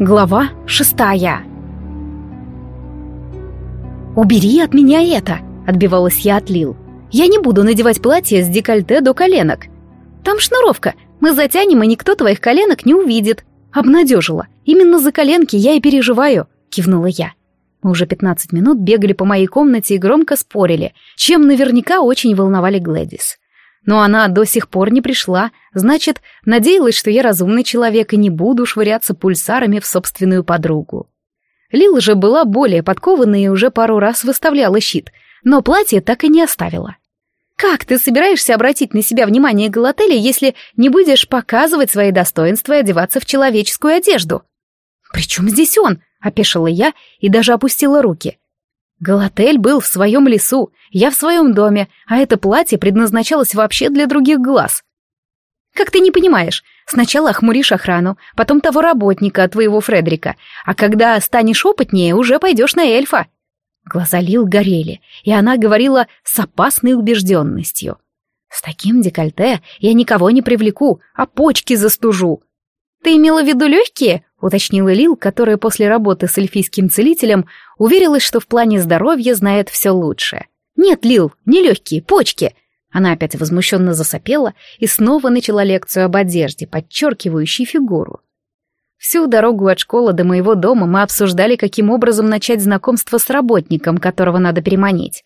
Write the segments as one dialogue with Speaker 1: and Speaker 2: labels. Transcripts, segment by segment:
Speaker 1: Глава шестая «Убери от меня это!» — отбивалась я от Лил. «Я не буду надевать платье с декольте до коленок. Там шнуровка, мы затянем, и никто твоих коленок не увидит». Обнадежила. «Именно за коленки я и переживаю», — кивнула я. Мы уже пятнадцать минут бегали по моей комнате и громко спорили, чем наверняка очень волновали Глэдис. Но она до сих пор не пришла, значит, надеялась, что я разумный человек и не буду швыряться пульсарами в собственную подругу. Лил же была более подкованной и уже пару раз выставляла щит, но платье так и не оставила. «Как ты собираешься обратить на себя внимание Галателя, если не будешь показывать свои достоинства и одеваться в человеческую одежду?» «При чем здесь он?» — опешила я и даже опустила руки. Галатель был в своем лесу, я в своем доме, а это платье предназначалось вообще для других глаз. Как ты не понимаешь, сначала охмуришь охрану, потом того работника, твоего Фредрика, а когда станешь опытнее, уже пойдешь на эльфа. Глаза Лил горели, и она говорила с опасной убежденностью. С таким декольте я никого не привлеку, а почки застужу. Ты имела в виду легкие? уточнила Лил, которая после работы с эльфийским целителем уверилась, что в плане здоровья знает все лучше. «Нет, Лил, не легкие, почки!» Она опять возмущенно засопела и снова начала лекцию об одежде, подчеркивающей фигуру. Всю дорогу от школы до моего дома мы обсуждали, каким образом начать знакомство с работником, которого надо переманить.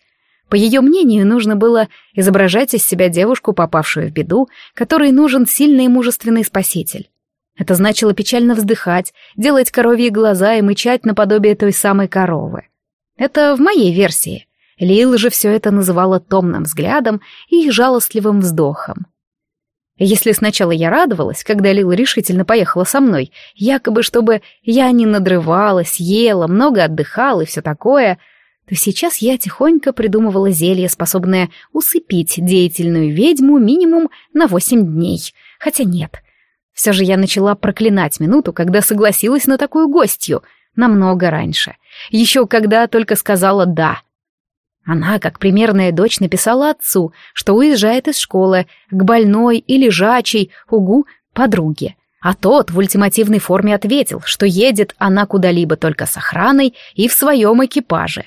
Speaker 1: По ее мнению, нужно было изображать из себя девушку, попавшую в беду, которой нужен сильный и мужественный спаситель. Это значило печально вздыхать, делать коровьи глаза и мычать наподобие той самой коровы. Это в моей версии. Лил же все это называла томным взглядом и жалостливым вздохом. Если сначала я радовалась, когда Лил решительно поехала со мной, якобы чтобы я не надрывалась, ела, много отдыхала и все такое, то сейчас я тихонько придумывала зелье, способное усыпить деятельную ведьму минимум на восемь дней. Хотя нет, все же я начала проклинать минуту, когда согласилась на такую гостью, намного раньше. Еще когда только сказала «да». Она, как примерная дочь, написала отцу, что уезжает из школы к больной и лежачей, угу, подруге. А тот в ультимативной форме ответил, что едет она куда-либо только с охраной и в своем экипаже.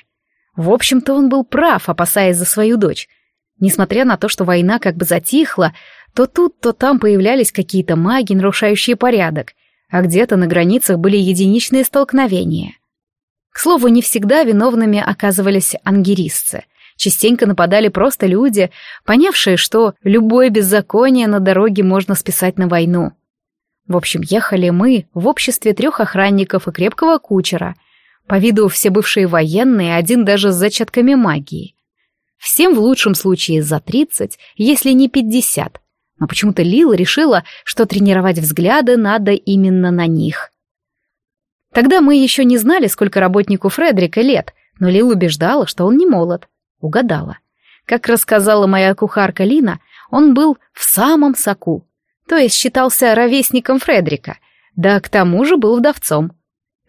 Speaker 1: В общем-то, он был прав, опасаясь за свою дочь. Несмотря на то, что война как бы затихла, то тут, то там появлялись какие-то маги, нарушающие порядок, а где-то на границах были единичные столкновения. К слову, не всегда виновными оказывались ангерисцы. Частенько нападали просто люди, понявшие, что любое беззаконие на дороге можно списать на войну. В общем, ехали мы в обществе трех охранников и крепкого кучера. По виду все бывшие военные, один даже с зачатками магии. Всем в лучшем случае за тридцать, если не пятьдесят но почему-то Лила решила, что тренировать взгляды надо именно на них. Тогда мы еще не знали, сколько работнику Фредерика лет, но Лил убеждала, что он не молод. Угадала. Как рассказала моя кухарка Лина, он был в самом соку, то есть считался ровесником Фредерика, да к тому же был вдовцом.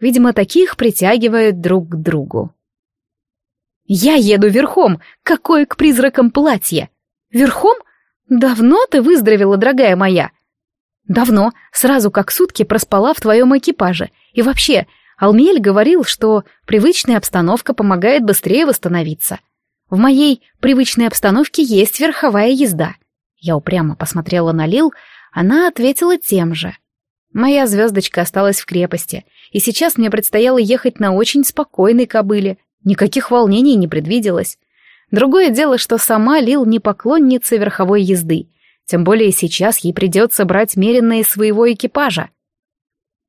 Speaker 1: Видимо, таких притягивают друг к другу. «Я еду верхом! Какое к призракам платье! Верхом? «Давно ты выздоровела, дорогая моя?» «Давно, сразу как сутки проспала в твоем экипаже. И вообще, Алмель говорил, что привычная обстановка помогает быстрее восстановиться. В моей привычной обстановке есть верховая езда». Я упрямо посмотрела на Лил, она ответила тем же. Моя звездочка осталась в крепости, и сейчас мне предстояло ехать на очень спокойной кобыле. Никаких волнений не предвиделось. Другое дело, что сама Лил не поклонница верховой езды, тем более сейчас ей придется брать меренное из своего экипажа.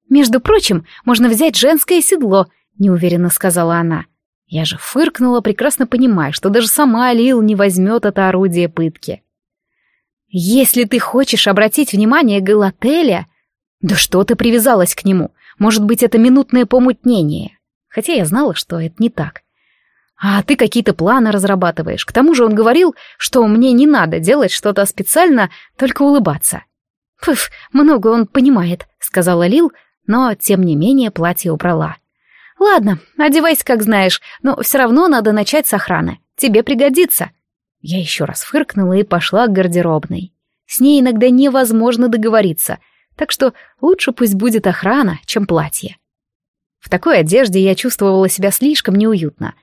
Speaker 1: «Между прочим, можно взять женское седло», — неуверенно сказала она. Я же фыркнула, прекрасно понимая, что даже сама Лил не возьмет это орудие пытки. «Если ты хочешь обратить внимание Галателя...» «Да что ты привязалась к нему? Может быть, это минутное помутнение?» Хотя я знала, что это не так. А ты какие-то планы разрабатываешь. К тому же он говорил, что мне не надо делать что-то специально, только улыбаться. Пф, много он понимает, сказала Лил, но тем не менее платье убрала. Ладно, одевайся, как знаешь, но все равно надо начать с охраны. Тебе пригодится. Я еще раз фыркнула и пошла к гардеробной. С ней иногда невозможно договориться, так что лучше пусть будет охрана, чем платье. В такой одежде я чувствовала себя слишком неуютно.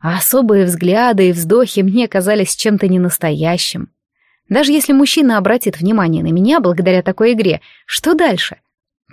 Speaker 1: А особые взгляды и вздохи мне казались чем-то ненастоящим. Даже если мужчина обратит внимание на меня благодаря такой игре, что дальше?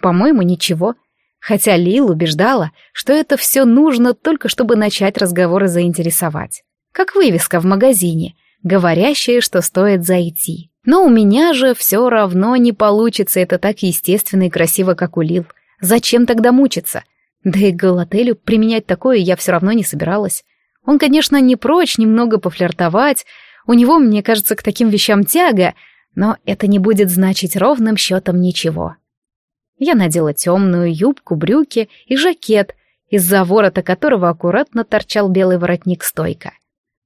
Speaker 1: По-моему, ничего. Хотя Лил убеждала, что это все нужно только чтобы начать разговор и заинтересовать. Как вывеска в магазине, говорящая, что стоит зайти. Но у меня же все равно не получится это так естественно и красиво, как у Лил. Зачем тогда мучиться? Да и к Галателю применять такое я все равно не собиралась. Он, конечно, не прочь немного пофлиртовать, у него, мне кажется, к таким вещам тяга, но это не будет значить ровным счетом ничего. Я надела темную юбку, брюки и жакет, из-за ворота которого аккуратно торчал белый воротник-стойка.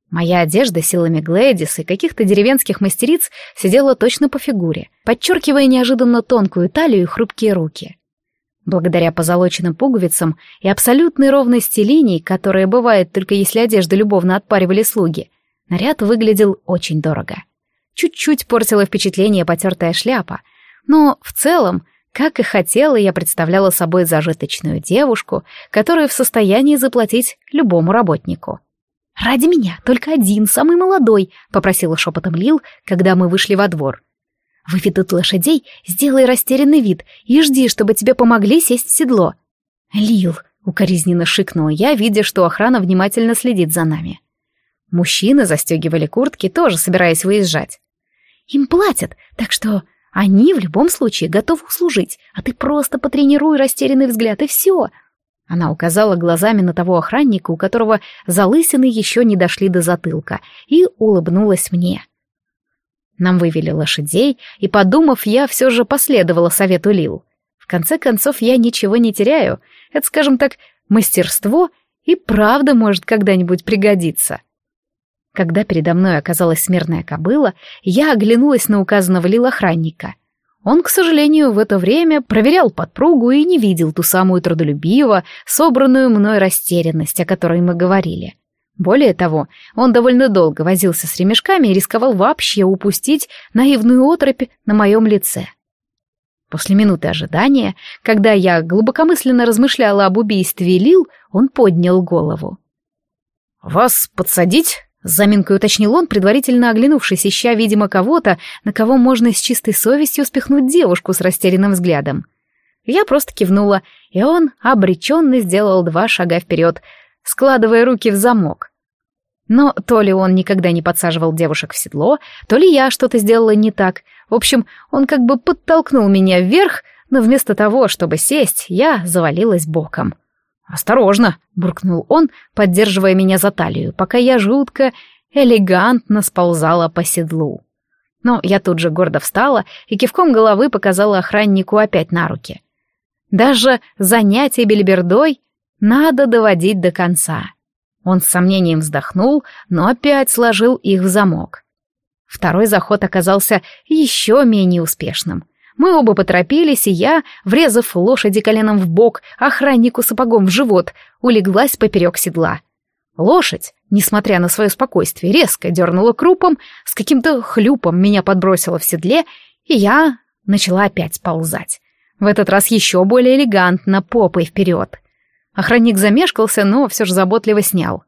Speaker 1: Моя одежда силами Глэдис и каких-то деревенских мастериц сидела точно по фигуре, подчеркивая неожиданно тонкую талию и хрупкие руки. Благодаря позолоченным пуговицам и абсолютной ровности линий, которая бывает только если одежду любовно отпаривали слуги, наряд выглядел очень дорого. Чуть-чуть портила впечатление потертая шляпа, но в целом, как и хотела, я представляла собой зажиточную девушку, которая в состоянии заплатить любому работнику. «Ради меня, только один, самый молодой», — попросила шепотом Лил, когда мы вышли во двор. Выведут лошадей, сделай растерянный вид и жди, чтобы тебе помогли сесть в седло. Лил, укоризненно шикнула я, видя, что охрана внимательно следит за нами. Мужчины застегивали куртки, тоже собираясь выезжать. Им платят, так что они в любом случае готовы услужить, а ты просто потренируй растерянный взгляд, и все. Она указала глазами на того охранника, у которого залысины еще не дошли до затылка, и улыбнулась мне. — нам вывели лошадей, и, подумав, я все же последовала совету Лил. В конце концов, я ничего не теряю. Это, скажем так, мастерство и правда может когда-нибудь пригодиться. Когда передо мной оказалась смертная кобыла, я оглянулась на указанного Лил охранника. Он, к сожалению, в это время проверял подпругу и не видел ту самую трудолюбиво собранную мной растерянность, о которой мы говорили. Более того, он довольно долго возился с ремешками и рисковал вообще упустить наивную оторопь на моем лице. После минуты ожидания, когда я глубокомысленно размышляла об убийстве Лил, он поднял голову. «Вас подсадить?» — с заминкой уточнил он, предварительно оглянувшись, ища, видимо, кого-то, на кого можно с чистой совестью спихнуть девушку с растерянным взглядом. Я просто кивнула, и он обреченно сделал два шага вперед, складывая руки в замок. Но то ли он никогда не подсаживал девушек в седло, то ли я что-то сделала не так. В общем, он как бы подтолкнул меня вверх, но вместо того, чтобы сесть, я завалилась боком. «Осторожно!» — буркнул он, поддерживая меня за талию, пока я жутко, элегантно сползала по седлу. Но я тут же гордо встала и кивком головы показала охраннику опять на руки. Даже занятие бельбердой надо доводить до конца. Он с сомнением вздохнул, но опять сложил их в замок. Второй заход оказался еще менее успешным. Мы оба поторопились, и я, врезав лошади коленом в бок, охраннику сапогом в живот, улеглась поперек седла. Лошадь, несмотря на свое спокойствие, резко дернула крупом, с каким-то хлюпом меня подбросила в седле, и я начала опять ползать. В этот раз еще более элегантно, попой вперед. Охранник замешкался, но все же заботливо снял.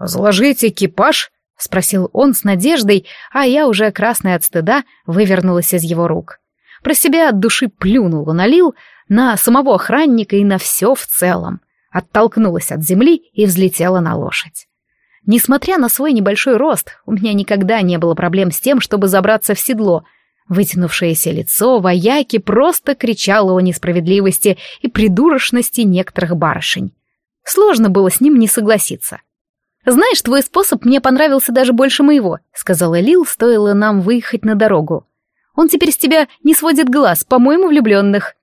Speaker 1: «Заложите экипаж?» — спросил он с надеждой, а я уже, красная от стыда, вывернулась из его рук. Про себя от души плюнула, налил на самого охранника и на все в целом. Оттолкнулась от земли и взлетела на лошадь. Несмотря на свой небольшой рост, у меня никогда не было проблем с тем, чтобы забраться в седло, Вытянувшееся лицо вояки просто кричало о несправедливости и придурочности некоторых барышень. Сложно было с ним не согласиться. «Знаешь, твой способ мне понравился даже больше моего», — сказала Лил, стоило нам выехать на дорогу. «Он теперь с тебя не сводит глаз, по-моему, влюбленных».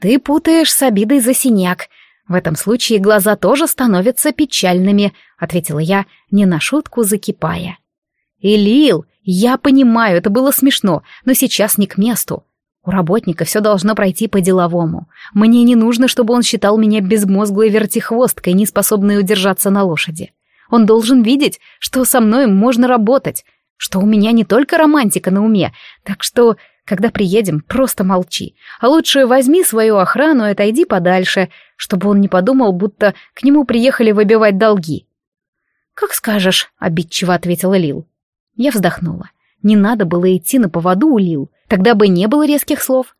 Speaker 1: «Ты путаешь с обидой за синяк. В этом случае глаза тоже становятся печальными», — ответила я, не на шутку закипая. «И Лил, я понимаю, это было смешно, но сейчас не к месту. У работника все должно пройти по-деловому. Мне не нужно, чтобы он считал меня безмозглой вертихвосткой, не способной удержаться на лошади. Он должен видеть, что со мной можно работать, что у меня не только романтика на уме, так что Когда приедем, просто молчи. А лучше возьми свою охрану и отойди подальше, чтобы он не подумал, будто к нему приехали выбивать долги. «Как скажешь», — обидчиво ответила Лил. Я вздохнула. Не надо было идти на поводу у Лил, тогда бы не было резких слов.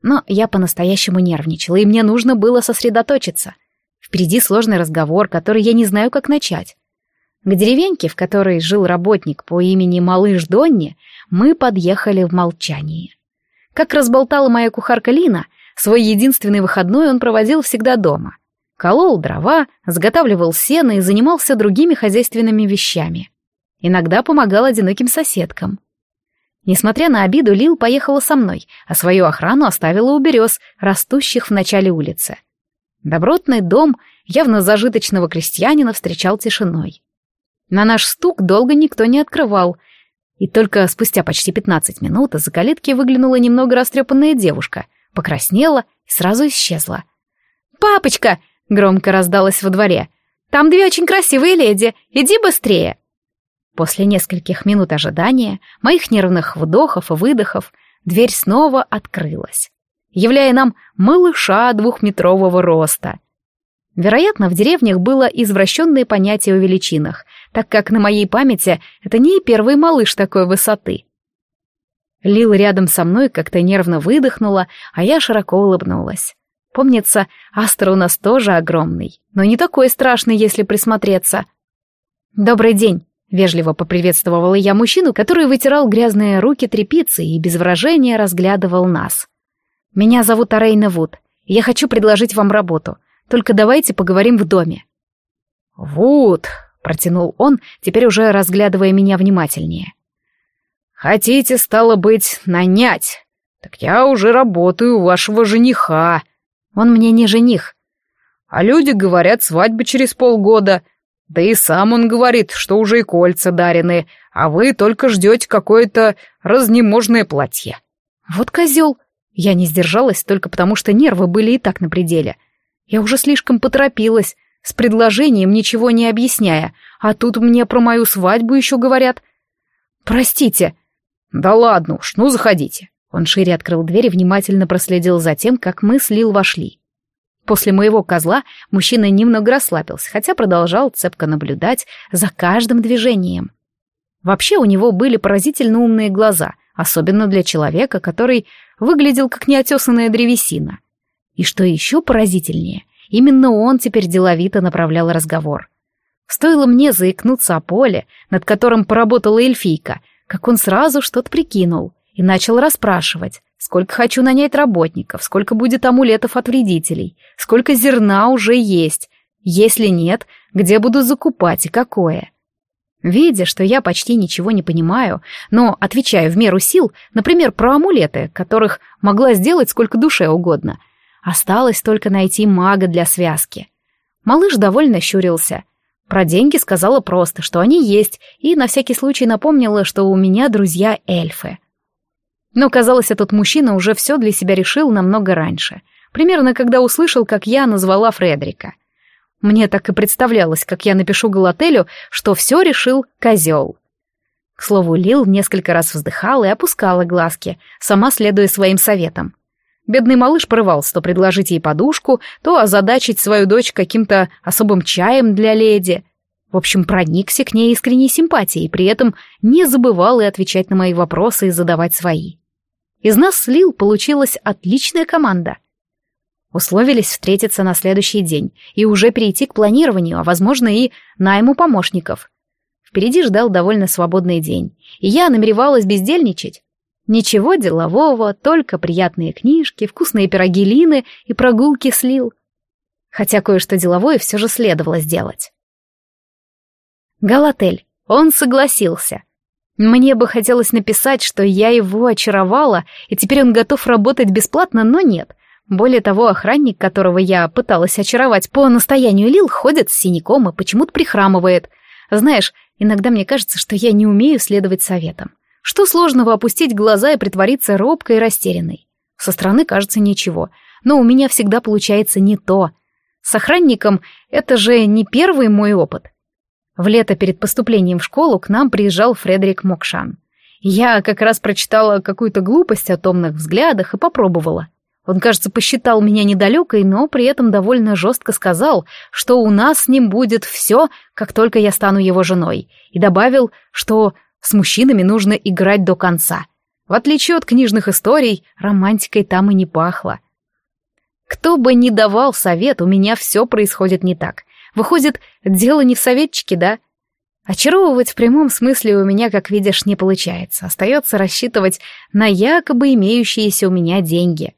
Speaker 1: Но я по-настоящему нервничала, и мне нужно было сосредоточиться. Впереди сложный разговор, который я не знаю, как начать. К деревеньке, в которой жил работник по имени Малыш Донни, мы подъехали в молчании. Как разболтала моя кухарка Лина, свой единственный выходной он проводил всегда дома. Колол дрова, заготавливал сено и занимался другими хозяйственными вещами. Иногда помогал одиноким соседкам. Несмотря на обиду, Лил поехала со мной, а свою охрану оставила у берез, растущих в начале улицы. Добротный дом явно зажиточного крестьянина встречал тишиной. На наш стук долго никто не открывал, и только спустя почти пятнадцать минут из-за калитки выглянула немного растрепанная девушка, покраснела и сразу исчезла. «Папочка!» — громко раздалась во дворе. «Там две очень красивые леди, иди быстрее!» После нескольких минут ожидания, моих нервных вдохов и выдохов, дверь снова открылась, являя нам малыша двухметрового роста. Вероятно, в деревнях было извращенное понятие о величинах, так как на моей памяти это не первый малыш такой высоты. Лил рядом со мной как-то нервно выдохнула, а я широко улыбнулась. Помнится, Астер у нас тоже огромный, но не такой страшный, если присмотреться. «Добрый день», — вежливо поприветствовала я мужчину, который вытирал грязные руки тряпицей и без выражения разглядывал нас. «Меня зовут Арейна Вуд. Я хочу предложить вам работу. Только давайте поговорим в доме».
Speaker 2: «Вуд», протянул он, теперь уже разглядывая меня внимательнее. «Хотите, стало быть, нанять? Так я уже работаю у вашего жениха.
Speaker 1: Он мне не жених.
Speaker 2: А люди говорят, свадьба через полгода. Да и сам он говорит, что уже и кольца дарены, а вы только ждете какое-то разнеможное платье».
Speaker 1: «Вот козел!» Я не сдержалась только потому, что нервы были и так на пределе. Я уже слишком поторопилась, с предложением, ничего не объясняя, а тут мне про мою свадьбу еще говорят. «Простите».
Speaker 2: «Да ладно уж, ну заходите».
Speaker 1: Он шире открыл дверь и внимательно проследил за тем, как мы с Лил вошли. После моего козла мужчина немного расслабился, хотя продолжал цепко наблюдать за каждым движением. Вообще у него были поразительно умные глаза, особенно для человека, который выглядел как неотесанная древесина. И что еще поразительнее, Именно он теперь деловито направлял разговор. Стоило мне заикнуться о поле, над которым поработала эльфийка, как он сразу что-то прикинул и начал расспрашивать, сколько хочу нанять работников, сколько будет амулетов от вредителей, сколько зерна уже есть, если нет, где буду закупать и какое. Видя, что я почти ничего не понимаю, но отвечаю в меру сил, например, про амулеты, которых могла сделать сколько душе угодно, Осталось только найти мага для связки. Малыш довольно щурился. Про деньги сказала просто, что они есть, и на всякий случай напомнила, что у меня друзья эльфы. Но, казалось, этот мужчина уже все для себя решил намного раньше. Примерно когда услышал, как я назвала Фредрика. Мне так и представлялось, как я напишу Галателю, что все решил козел. К слову, Лил несколько раз вздыхала и опускала глазки, сама следуя своим советам. Бедный малыш порывался то предложить ей подушку, то озадачить свою дочь каким-то особым чаем для леди. В общем, проникся к ней искренней симпатией, при этом не забывал и отвечать на мои вопросы и задавать свои. Из нас с Лил получилась отличная команда. Условились встретиться на следующий день и уже перейти к планированию, а, возможно, и найму помощников. Впереди ждал довольно свободный день, и я намеревалась бездельничать. Ничего делового, только приятные книжки, вкусные пироги Лины и прогулки слил. Хотя кое-что деловое все же следовало сделать. Галатель. Он согласился. Мне бы хотелось написать, что я его очаровала, и теперь он готов работать бесплатно, но нет. Более того, охранник, которого я пыталась очаровать по настоянию Лил, ходит с синяком и почему-то прихрамывает. Знаешь, иногда мне кажется, что я не умею следовать советам. Что сложного опустить глаза и притвориться робкой и растерянной? Со стороны кажется ничего, но у меня всегда получается не то. С охранником это же не первый мой опыт. В лето перед поступлением в школу к нам приезжал Фредерик Мокшан. Я как раз прочитала какую-то глупость о томных взглядах и попробовала. Он, кажется, посчитал меня недалекой, но при этом довольно жестко сказал, что у нас с ним будет все, как только я стану его женой, и добавил, что с мужчинами нужно играть до конца. В отличие от книжных историй, романтикой там и не пахло. Кто бы ни давал совет, у меня все происходит не так. Выходит, дело не в советчике, да? Очаровывать в прямом смысле у меня, как видишь, не получается. Остается рассчитывать на якобы имеющиеся у меня деньги.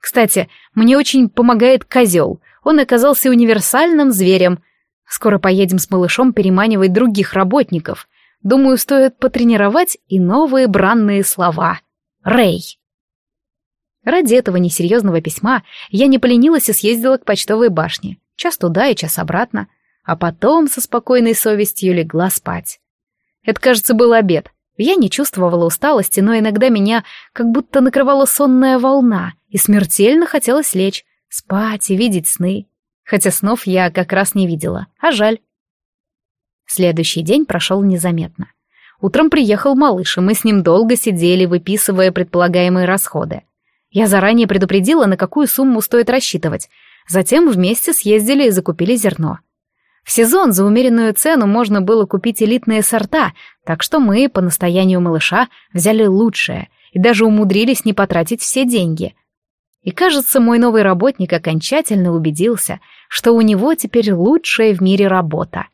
Speaker 1: Кстати, мне очень помогает козел. Он оказался универсальным зверем. Скоро поедем с малышом переманивать других работников. Думаю, стоит потренировать и новые бранные слова. Рэй. Ради этого несерьезного письма я не поленилась и съездила к почтовой башне. Час туда и час обратно. А потом со спокойной совестью легла спать. Это, кажется, был обед. Я не чувствовала усталости, но иногда меня как будто накрывала сонная волна, и смертельно хотелось лечь, спать и видеть сны. Хотя снов я как раз не видела, а жаль. Следующий день прошел незаметно. Утром приехал малыш, и мы с ним долго сидели, выписывая предполагаемые расходы. Я заранее предупредила, на какую сумму стоит рассчитывать. Затем вместе съездили и закупили зерно. В сезон за умеренную цену можно было купить элитные сорта, так что мы, по настоянию малыша, взяли лучшее и даже умудрились не потратить все деньги. И кажется, мой новый работник окончательно убедился, что у него теперь лучшая в мире работа.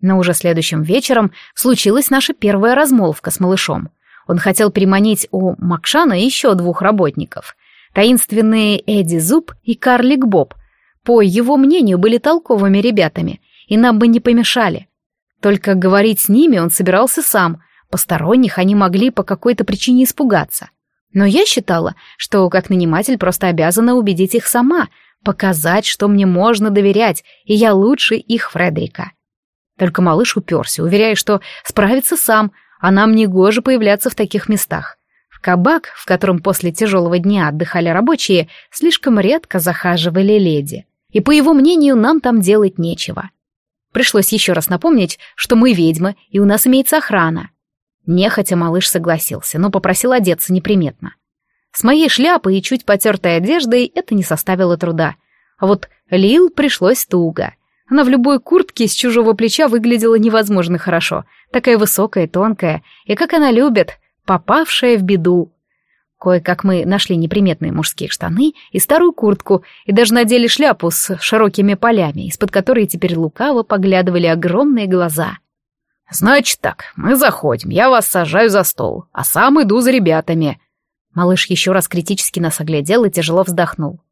Speaker 1: Но уже следующим вечером случилась наша первая размолвка с малышом. Он хотел приманить у Макшана еще двух работников. Таинственные Эдди Зуб и Карлик Боб — по его мнению, были толковыми ребятами, и нам бы не помешали. Только говорить с ними он собирался сам, посторонних они могли по какой-то причине испугаться. Но я считала, что как наниматель просто обязана убедить их сама, показать, что мне можно доверять, и я лучше их Фредерика. Только малыш уперся, уверяя, что справится сам, а нам не гоже появляться в таких местах. Кабак, в котором после тяжелого дня отдыхали рабочие, слишком редко захаживали леди и, по его мнению, нам там делать нечего. Пришлось еще раз напомнить, что мы ведьмы, и у нас имеется охрана. Нехотя малыш согласился, но попросил одеться неприметно. С моей шляпой и чуть потертой одеждой это не составило труда. А вот Лил пришлось туго. Она в любой куртке с чужого плеча выглядела невозможно хорошо. Такая высокая, тонкая, и как она любит, попавшая в беду. Кое-как мы нашли неприметные мужские штаны и старую куртку, и даже надели шляпу с широкими полями, из-под которой теперь лукаво поглядывали огромные глаза. «Значит так, мы заходим, я вас сажаю за стол, а сам иду за ребятами». Малыш еще раз критически нас оглядел и тяжело вздохнул.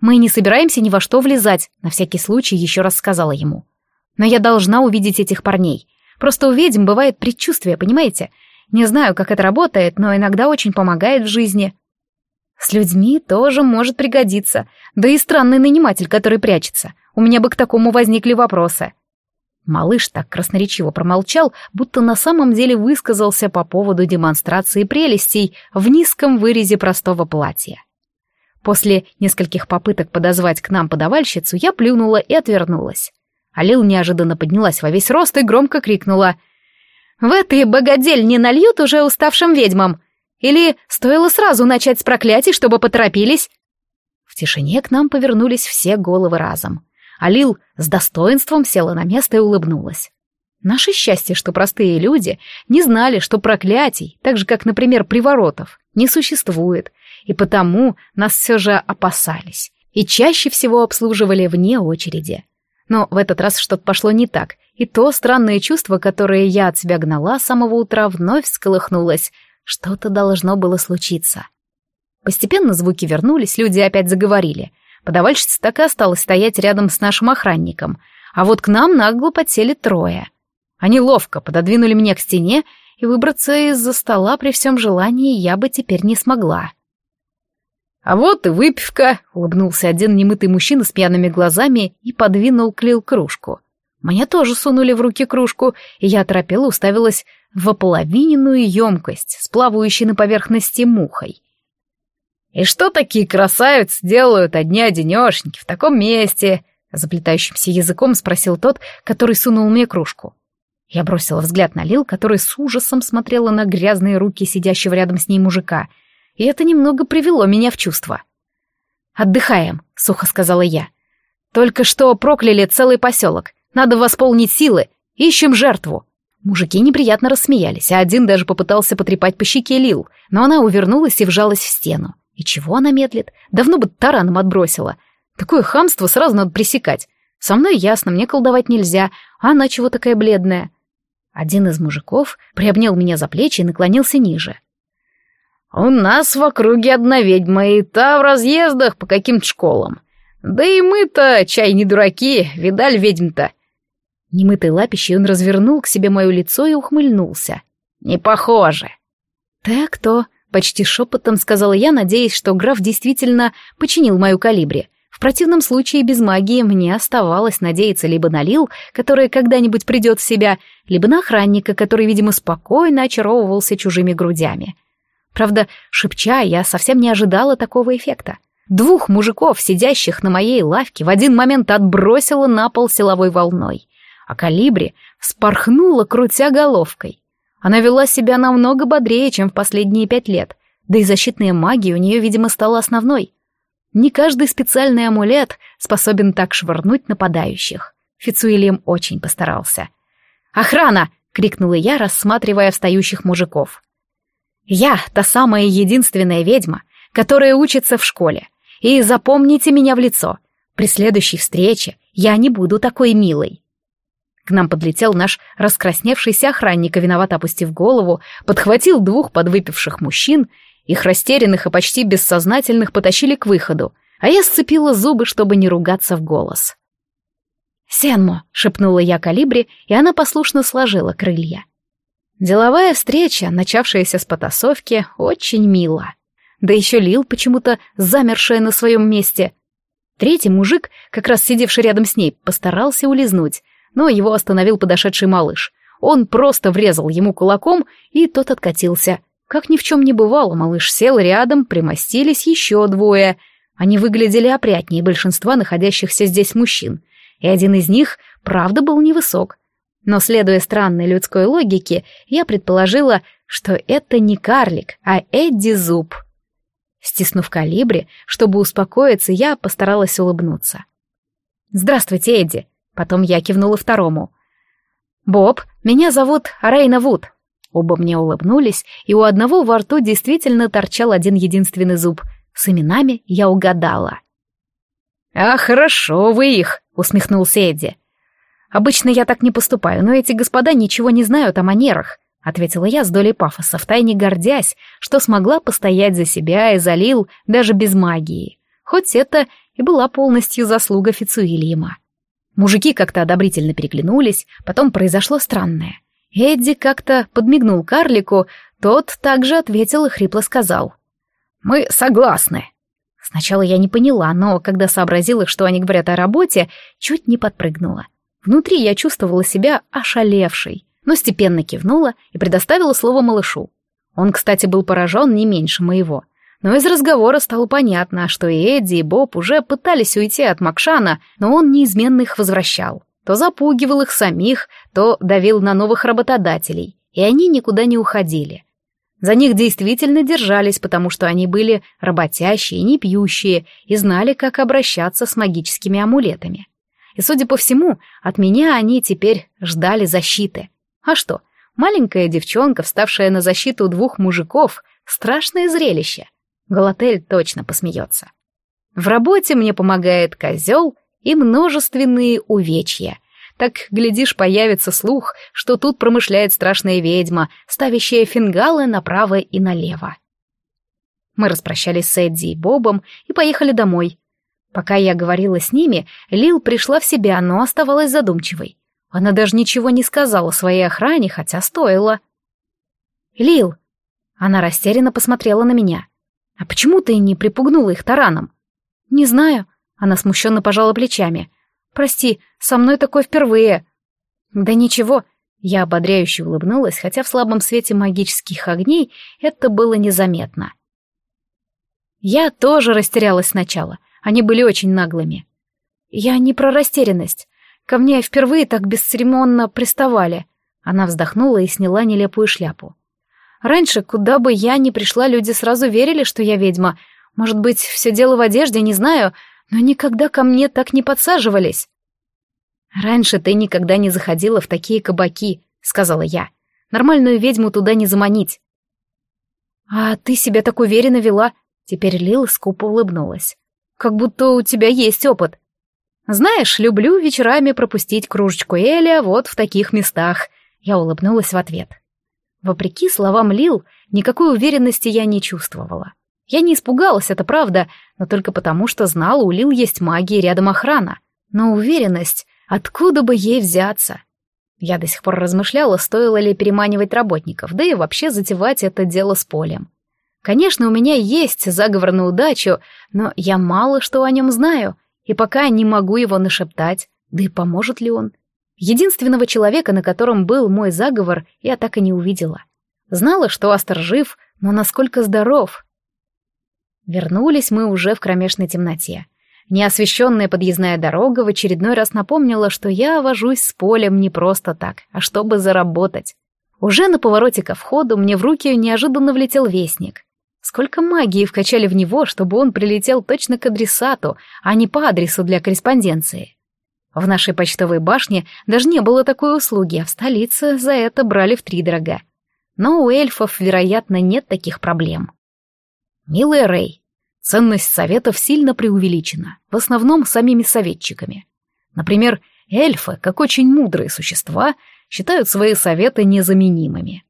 Speaker 1: «Мы не собираемся ни во что влезать», — на всякий случай еще раз сказала ему. «Но я должна увидеть этих парней. Просто у ведьм бывает предчувствие, понимаете? Не знаю, как это работает, но иногда очень помогает в жизни. С людьми тоже может пригодиться. Да и странный наниматель, который прячется. У меня бы к такому возникли вопросы. Малыш так красноречиво промолчал, будто на самом деле высказался по поводу демонстрации прелестей в низком вырезе простого платья. После нескольких попыток подозвать к нам подавальщицу, я плюнула и отвернулась. Алил неожиданно поднялась во весь рост и громко крикнула — в этой богодель не нальют уже уставшим ведьмам? Или стоило сразу начать с проклятий, чтобы поторопились?» В тишине к нам повернулись все головы разом. Алил с достоинством села на место и улыбнулась. Наше счастье, что простые люди не знали, что проклятий, так же как, например, приворотов, не существует, и потому нас все же опасались и чаще всего обслуживали вне очереди. Но в этот раз что-то пошло не так, и то странное чувство, которое я от себя гнала с самого утра, вновь всколыхнулось. Что-то должно было случиться. Постепенно звуки вернулись, люди опять заговорили. Подавальщица так и осталась стоять рядом с нашим охранником, а вот к нам нагло подсели трое. Они ловко пододвинули меня к стене, и выбраться из-за стола при всем желании я бы теперь не смогла. «А вот и выпивка», — улыбнулся один немытый мужчина с пьяными глазами и подвинул клил кружку. Мне тоже сунули в руки кружку, и я оторопела уставилась в ополовиненную емкость с плавающей на поверхности мухой. «И что такие красавицы делают одни-одинешеньки в таком месте?» — заплетающимся языком спросил тот, который сунул мне кружку. Я бросила взгляд на Лил, который с ужасом смотрела на грязные руки сидящего рядом с ней мужика, и это немного привело меня в чувство. «Отдыхаем», — сухо сказала я. «Только что прокляли целый поселок. Надо восполнить силы. Ищем жертву». Мужики неприятно рассмеялись, а один даже попытался потрепать по щеке Лил, но она увернулась и вжалась в стену. И чего она медлит? Давно бы тараном отбросила. Такое хамство сразу надо пресекать. Со мной ясно, мне колдовать нельзя, а она чего такая бледная? Один из мужиков приобнял меня за плечи и наклонился ниже. «У нас в округе одна ведьма, и та в разъездах по каким-то школам. Да и мы-то, чай не дураки, видали ведьм-то». Немытой лапищей он развернул к себе мое лицо и ухмыльнулся. «Не похоже». «Ты кто?» — почти шепотом сказала я, надеясь, что граф действительно починил мою калибри. В противном случае без магии мне оставалось надеяться либо на Лил, которая когда-нибудь придет в себя, либо на охранника, который, видимо, спокойно очаровывался чужими грудями. Правда, шепча, я совсем не ожидала такого эффекта. Двух мужиков, сидящих на моей лавке, в один момент отбросило на пол силовой волной, а калибри спорхнула, крутя головкой. Она вела себя намного бодрее, чем в последние пять лет, да и защитная магия у нее, видимо, стала основной. Не каждый специальный амулет способен так швырнуть нападающих. Фицуильям очень постарался. «Охрана!» — крикнула я, рассматривая встающих мужиков. «Я та самая единственная ведьма, которая учится в школе. И запомните меня в лицо. При следующей встрече я не буду такой милой». К нам подлетел наш раскрасневшийся охранник, виноват опустив голову, подхватил двух подвыпивших мужчин, их растерянных и почти бессознательных потащили к выходу, а я сцепила зубы, чтобы не ругаться в голос. «Сенмо», — шепнула я калибре, и она послушно сложила крылья. Деловая встреча, начавшаяся с потасовки, очень мила. Да еще Лил почему-то замершая на своем месте. Третий мужик, как раз сидевший рядом с ней, постарался улизнуть, но его остановил подошедший малыш. Он просто врезал ему кулаком, и тот откатился. Как ни в чем не бывало, малыш сел рядом, примостились еще двое. Они выглядели опрятнее большинства находящихся здесь мужчин, и один из них, правда, был невысок. Но, следуя странной людской логике, я предположила, что это не карлик, а Эдди Зуб. Стиснув калибри, чтобы успокоиться, я постаралась улыбнуться. «Здравствуйте, Эдди!» Потом я кивнула второму. «Боб, меня зовут Рейна Вуд». Оба мне улыбнулись, и у одного во рту действительно торчал один единственный зуб. С именами я угадала. «А хорошо вы их», — усмехнулся Эдди. «Обычно я так не поступаю, но эти господа ничего не знают о манерах ответила я с долей пафоса, втайне гордясь, что смогла постоять за себя и залил даже без магии. Хоть это и была полностью заслуга Фицуильяма. Мужики как-то одобрительно переглянулись, потом произошло странное. Эдди как-то подмигнул карлику, тот также ответил и хрипло сказал. «Мы согласны». Сначала я не поняла, но когда сообразила, что они говорят о работе, чуть не подпрыгнула. Внутри я чувствовала себя ошалевшей но степенно кивнула и предоставила слово малышу. Он, кстати, был поражен не меньше моего. Но из разговора стало понятно, что и Эдди, и Боб уже пытались уйти от Макшана, но он неизменно их возвращал. То запугивал их самих, то давил на новых работодателей, и они никуда не уходили. За них действительно держались, потому что они были работящие, не пьющие и знали, как обращаться с магическими амулетами. И, судя по всему, от меня они теперь ждали защиты. А что, маленькая девчонка, вставшая на защиту двух мужиков, страшное зрелище. Галатель точно посмеется. В работе мне помогает козел и множественные увечья. Так, глядишь, появится слух, что тут промышляет страшная ведьма, ставящая фингалы направо и налево. Мы распрощались с Эдди и Бобом и поехали домой. Пока я говорила с ними, Лил пришла в себя, но оставалась задумчивой. Она даже ничего не сказала своей охране, хотя стоило. «Лил!» Она растерянно посмотрела на меня. «А почему ты не припугнула их тараном?» «Не знаю». Она смущенно пожала плечами. «Прости, со мной такое впервые». «Да ничего». Я ободряюще улыбнулась, хотя в слабом свете магических огней это было незаметно. Я тоже растерялась сначала. Они были очень наглыми. Я не про растерянность. Ко мне впервые так бесцеремонно приставали. Она вздохнула и сняла нелепую шляпу. Раньше, куда бы я ни пришла, люди сразу верили, что я ведьма. Может быть, все дело в одежде, не знаю, но никогда ко мне так не подсаживались. «Раньше ты никогда не заходила в такие кабаки», — сказала я. «Нормальную ведьму туда не заманить». «А ты себя так уверенно вела?» Теперь Лил скупо улыбнулась. «Как будто у тебя есть опыт». «Знаешь, люблю вечерами пропустить кружечку Эля вот в таких местах», — я улыбнулась в ответ. Вопреки словам Лил, никакой уверенности я не чувствовала. Я не испугалась, это правда, но только потому, что знала, у Лил есть магия рядом охрана. Но уверенность, откуда бы ей взяться? Я до сих пор размышляла, стоило ли переманивать работников, да и вообще затевать это дело с полем. Конечно, у меня есть заговор на удачу, но я мало что о нем знаю, и пока не могу его нашептать, да и поможет ли он. Единственного человека, на котором был мой заговор, я так и не увидела. Знала, что Астер жив, но насколько здоров, Вернулись мы уже в кромешной темноте. Неосвещенная подъездная дорога в очередной раз напомнила, что я вожусь с полем не просто так, а чтобы заработать. Уже на повороте ко входу мне в руки неожиданно влетел вестник. Сколько магии вкачали в него, чтобы он прилетел точно к адресату, а не по адресу для корреспонденции. В нашей почтовой башне даже не было такой услуги, а в столице за это брали втридорога. Но у эльфов, вероятно, нет таких проблем. Милый Рэй, ценность советов сильно преувеличена, в основном самими советчиками. Например, эльфы, как очень мудрые существа, считают свои советы незаменимыми.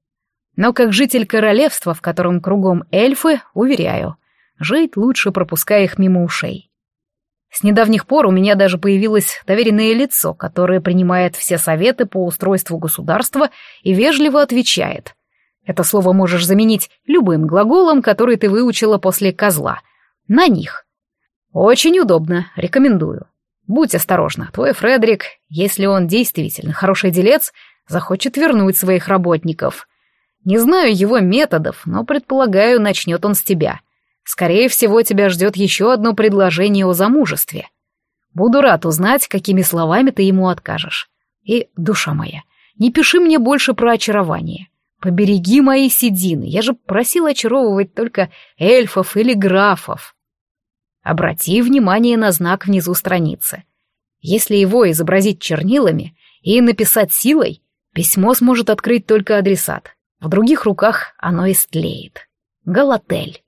Speaker 1: Но как житель королевства, в котором кругом эльфы, уверяю, жить лучше, пропуская их мимо ушей. С недавних пор у меня даже появилось доверенное лицо, которое принимает все советы по устройству государства и вежливо отвечает. Это слово можешь заменить любым глаголом, который ты выучила после козла. На них. Очень удобно, рекомендую. Будь осторожна, твой Фредерик, если он действительно хороший делец, захочет вернуть своих работников. Не знаю его методов, но предполагаю, начнет он с тебя. Скорее всего, тебя ждет еще одно предложение о замужестве. Буду рад узнать, какими словами ты ему откажешь. И, душа моя, не пиши мне больше про очарование. Побереги мои седины, я же просил очаровывать только эльфов или графов. Обрати внимание на знак внизу страницы. Если его изобразить чернилами и написать силой, письмо сможет открыть только адресат. В других руках оно истлеет. Галатель.